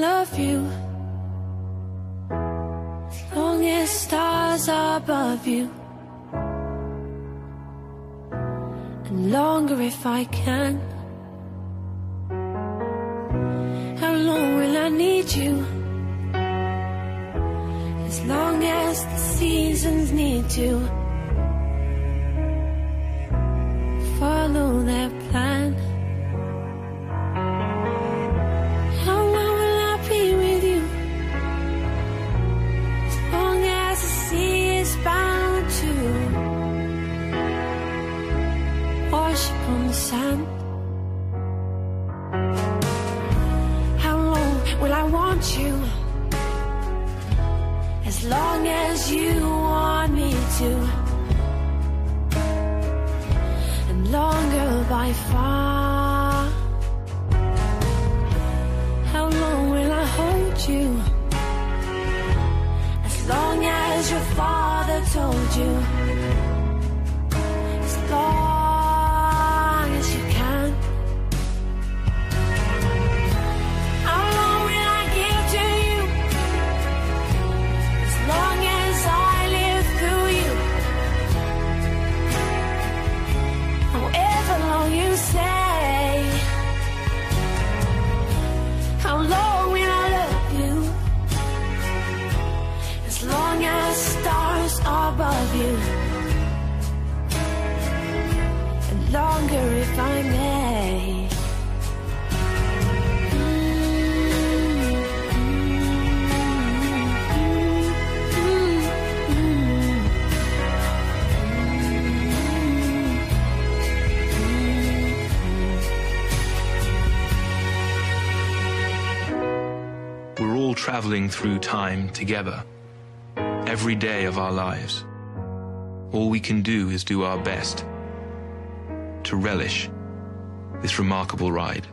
love you. As long as stars are above you. And longer if I can. How long will I need you? As long as the seasons need to. Upon the sand. How long will I want you? As long as you want me to. And longer by far. How long will I hold you? As long as your father told you. Above you. And longer if I may. We're all traveling through time together, every day of our lives. All we can do is do our best to relish this remarkable ride.